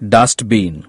dustbin.